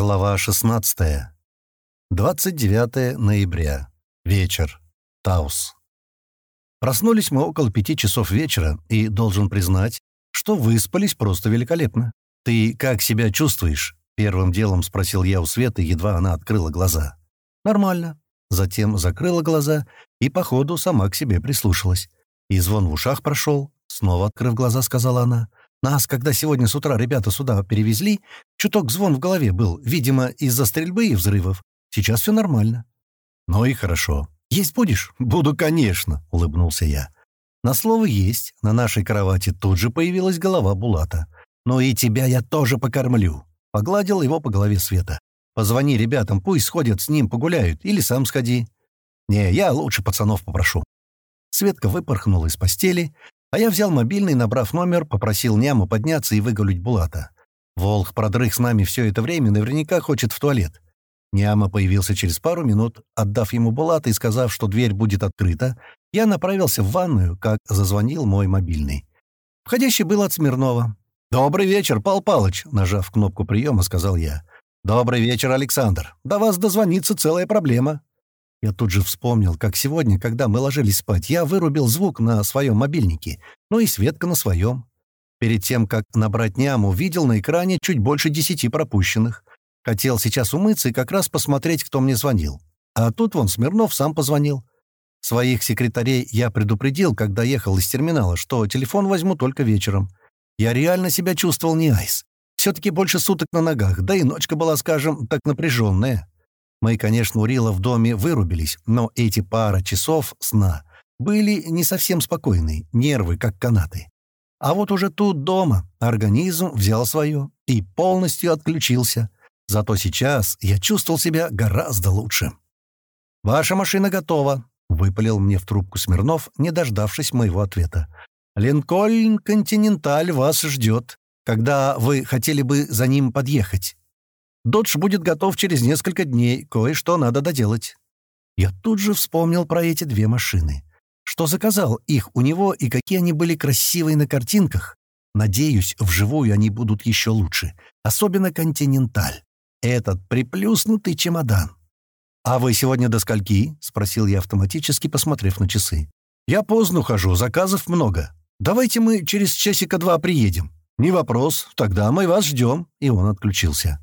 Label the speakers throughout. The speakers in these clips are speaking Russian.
Speaker 1: Глава 16. 29 ноября. Вечер. Таус. Проснулись мы около пяти часов вечера, и должен признать, что выспались просто великолепно. «Ты как себя чувствуешь?» — первым делом спросил я у Светы, едва она открыла глаза. «Нормально». Затем закрыла глаза и, походу, сама к себе прислушалась. И звон в ушах прошел. Снова открыв глаза, сказала она. Нас, когда сегодня с утра ребята сюда перевезли, чуток звон в голове был, видимо, из-за стрельбы и взрывов. Сейчас все нормально». «Ну и хорошо. Есть будешь?» «Буду, конечно», — улыбнулся я. На слово «есть» на нашей кровати тут же появилась голова Булата. «Ну и тебя я тоже покормлю», — погладил его по голове Света. «Позвони ребятам, пусть сходят с ним погуляют, или сам сходи». «Не, я лучше пацанов попрошу». Светка выпорхнула из постели, а я взял мобильный, набрав номер, попросил няму подняться и выгулить Булата. Волх продрых с нами все это время, наверняка хочет в туалет. Няма появился через пару минут, отдав ему Булата и сказав, что дверь будет открыта, я направился в ванную, как зазвонил мой мобильный. Входящий был от Смирнова. «Добрый вечер, Пал Палыч», — нажав кнопку приема, сказал я. «Добрый вечер, Александр. До вас дозвониться целая проблема». Я тут же вспомнил, как сегодня, когда мы ложились спать, я вырубил звук на своем мобильнике, ну и Светка на своем. Перед тем, как набрать няму, видел на экране чуть больше десяти пропущенных. Хотел сейчас умыться и как раз посмотреть, кто мне звонил. А тут вон Смирнов сам позвонил. Своих секретарей я предупредил, когда ехал из терминала, что телефон возьму только вечером. Я реально себя чувствовал не айс. Все-таки больше суток на ногах, да и ночка была, скажем, так напряженная. Мы, конечно, у Рила в доме вырубились, но эти пара часов сна были не совсем спокойны, нервы как канаты. А вот уже тут дома организм взял свое и полностью отключился. Зато сейчас я чувствовал себя гораздо лучше. «Ваша машина готова», — выпалил мне в трубку Смирнов, не дождавшись моего ответа. «Линкольн Континенталь вас ждет, когда вы хотели бы за ним подъехать. Додж будет готов через несколько дней, кое-что надо доделать». Я тут же вспомнил про эти две машины. Что заказал их у него и какие они были красивые на картинках. Надеюсь, вживую они будут еще лучше. Особенно «Континенталь». Этот приплюснутый чемодан. «А вы сегодня до скольки?» — спросил я автоматически, посмотрев на часы. «Я поздно ухожу, заказов много. Давайте мы через часика два приедем». «Не вопрос, тогда мы вас ждем». И он отключился.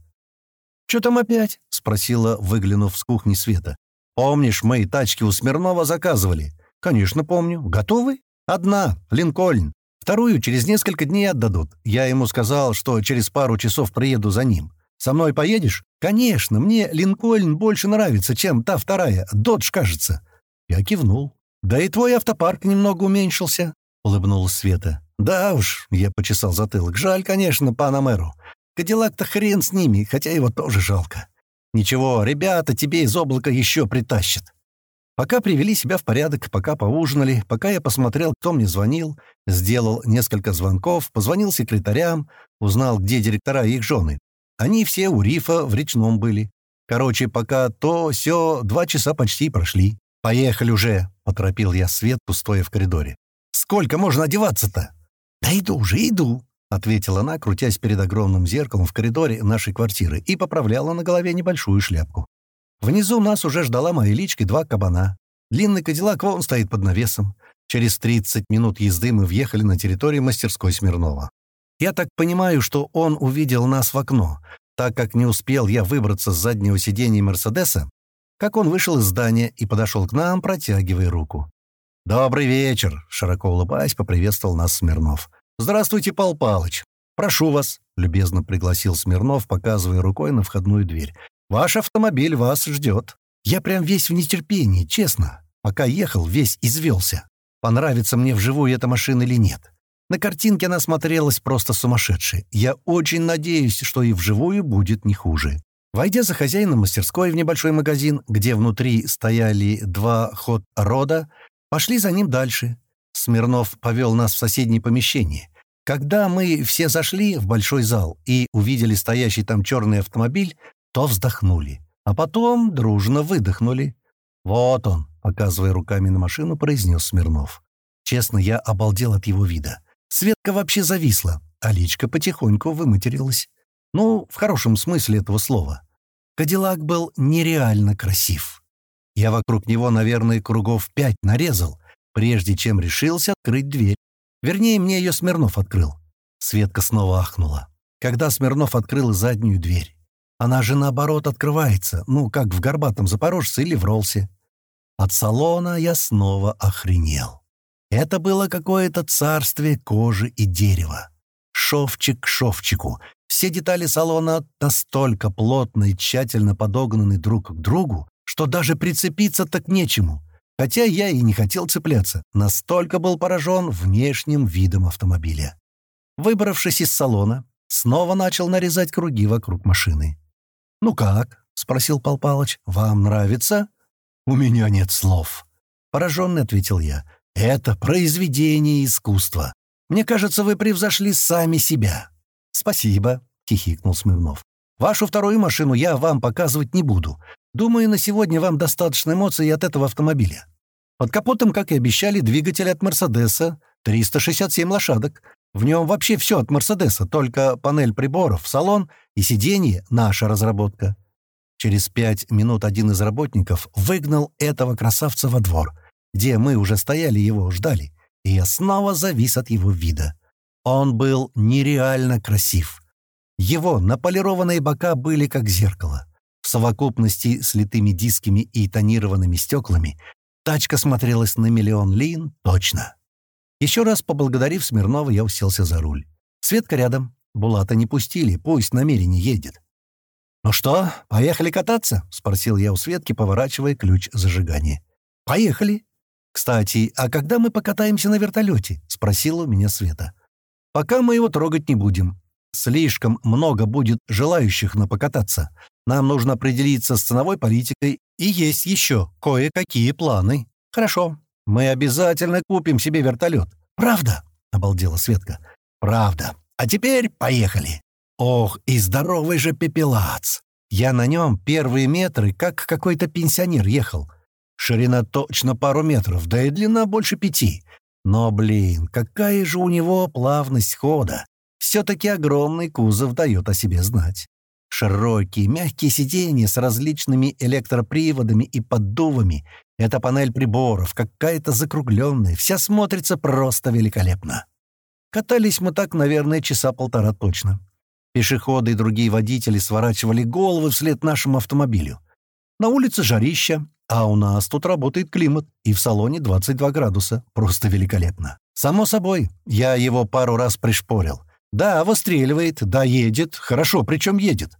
Speaker 1: «Чё там опять?» — спросила, выглянув с кухни Света. «Помнишь, мы тачки у Смирнова заказывали?» «Конечно, помню. Готовы?» «Одна. Линкольн. Вторую через несколько дней отдадут. Я ему сказал, что через пару часов приеду за ним. Со мной поедешь?» «Конечно. Мне Линкольн больше нравится, чем та вторая. Додж, кажется». Я кивнул. «Да и твой автопарк немного уменьшился», — улыбнулась Света. «Да уж», — я почесал затылок. «Жаль, конечно, пана мэру. Кадиллак-то хрен с ними, хотя его тоже жалко. Ничего, ребята тебе из облака еще притащат. Пока привели себя в порядок, пока поужинали, пока я посмотрел, кто мне звонил, сделал несколько звонков, позвонил секретарям, узнал, где директора и их жены. Они все у рифа в речном были. Короче, пока то все два часа почти прошли. «Поехали уже!» — поторопил я Светку, стоя в коридоре. «Сколько можно одеваться-то?» «Да иду уже, иду!» — ответила она, крутясь перед огромным зеркалом в коридоре нашей квартиры и поправляла на голове небольшую шляпку. Внизу нас уже ждала моя личка два кабана. Длинный кадиллак вон стоит под навесом. Через 30 минут езды мы въехали на территорию мастерской Смирнова. Я так понимаю, что он увидел нас в окно, так как не успел я выбраться с заднего сиденья Мерседеса, как он вышел из здания и подошел к нам, протягивая руку. «Добрый вечер!» — широко улыбаясь, поприветствовал нас Смирнов. «Здравствуйте, Пал Палыч. Прошу вас», — любезно пригласил Смирнов, показывая рукой на входную дверь. «Ваш автомобиль вас ждет. Я прям весь в нетерпении, честно. Пока ехал, весь извелся. Понравится мне вживую эта машина или нет. На картинке она смотрелась просто сумасшедшей. Я очень надеюсь, что и вживую будет не хуже». Войдя за хозяином мастерской в небольшой магазин, где внутри стояли два ход-рода, пошли за ним дальше. Смирнов повел нас в соседнее помещение. Когда мы все зашли в большой зал и увидели стоящий там черный автомобиль, то вздохнули, а потом дружно выдохнули. «Вот он», — показывая руками на машину, произнес Смирнов. Честно, я обалдел от его вида. Светка вообще зависла, а личка потихоньку выматерилась. Ну, в хорошем смысле этого слова. Кадиллак был нереально красив. Я вокруг него, наверное, кругов пять нарезал, прежде чем решился открыть дверь. Вернее, мне ее Смирнов открыл. Светка снова ахнула. Когда Смирнов открыл заднюю дверь. Она же, наоборот, открывается, ну, как в горбатом Запорожце или в Ролсе. От салона я снова охренел. Это было какое-то царствие кожи и дерева. Шовчик к шовчику. Все детали салона настолько плотно и тщательно подогнаны друг к другу, что даже прицепиться так нечему. Хотя я и не хотел цепляться, настолько был поражен внешним видом автомобиля. Выбравшись из салона, снова начал нарезать круги вокруг машины. «Ну как?» — спросил Пал Палыч. «Вам нравится?» «У меня нет слов», — пораженный ответил я. «Это произведение искусства. Мне кажется, вы превзошли сами себя». «Спасибо», — хихикнул Смирнов. «Вашу вторую машину я вам показывать не буду. Думаю, на сегодня вам достаточно эмоций от этого автомобиля. Под капотом, как и обещали, двигатель от «Мерседеса», 367 лошадок. В нем вообще все от «Мерседеса», только панель приборов, салон и сиденье — наша разработка. Через пять минут один из работников выгнал этого красавца во двор, где мы уже стояли его ждали, и я снова завис от его вида. Он был нереально красив. Его наполированные бока были как зеркало. В совокупности с литыми дисками и тонированными стеклами тачка смотрелась на миллион лин точно. Еще раз поблагодарив Смирнова, я уселся за руль. Светка рядом. Булата не пустили, пусть намерение едет. «Ну что, поехали кататься?» — спросил я у Светки, поворачивая ключ зажигания. «Поехали!» «Кстати, а когда мы покатаемся на вертолете?» — спросила у меня Света. «Пока мы его трогать не будем. Слишком много будет желающих на покататься. Нам нужно определиться с ценовой политикой, и есть еще кое-какие планы. Хорошо, мы обязательно купим себе вертолет. Правда? Обалдела Светка. Правда. А теперь поехали. Ох, и здоровый же пепелац. Я на нем первые метры, как какой-то пенсионер ехал. Ширина точно пару метров, да и длина больше пяти. Но, блин, какая же у него плавность хода. Все-таки огромный кузов дает о себе знать. Широкие, мягкие сиденья с различными электроприводами и поддувами. Эта панель приборов, какая-то закругленная, вся смотрится просто великолепно. Катались мы так, наверное, часа полтора точно. Пешеходы и другие водители сворачивали головы вслед нашему автомобилю. На улице жарища, а у нас тут работает климат, и в салоне 22 градуса. Просто великолепно. Само собой, я его пару раз пришпорил. Да, выстреливает, да, едет, хорошо, причем едет.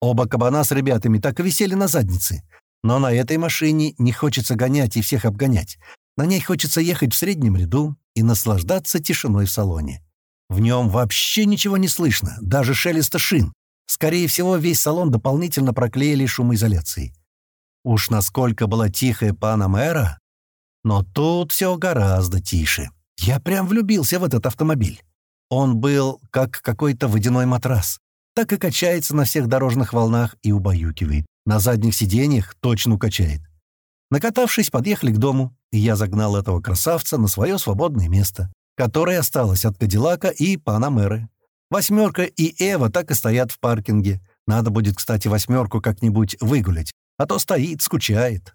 Speaker 1: Оба кабана с ребятами так и висели на заднице. Но на этой машине не хочется гонять и всех обгонять. На ней хочется ехать в среднем ряду и наслаждаться тишиной в салоне. В нем вообще ничего не слышно, даже шелеста шин. Скорее всего, весь салон дополнительно проклеили шумоизоляцией. Уж насколько была тихая Панамера, но тут все гораздо тише. Я прям влюбился в этот автомобиль. Он был как какой-то водяной матрас так и качается на всех дорожных волнах и убаюкивает. На задних сиденьях точно укачает. Накатавшись, подъехали к дому, и я загнал этого красавца на свое свободное место, которое осталось от Кадиллака и Панамеры. «Восьмерка» и «Эва» так и стоят в паркинге. Надо будет, кстати, «восьмерку» как-нибудь выгулять, а то стоит, скучает.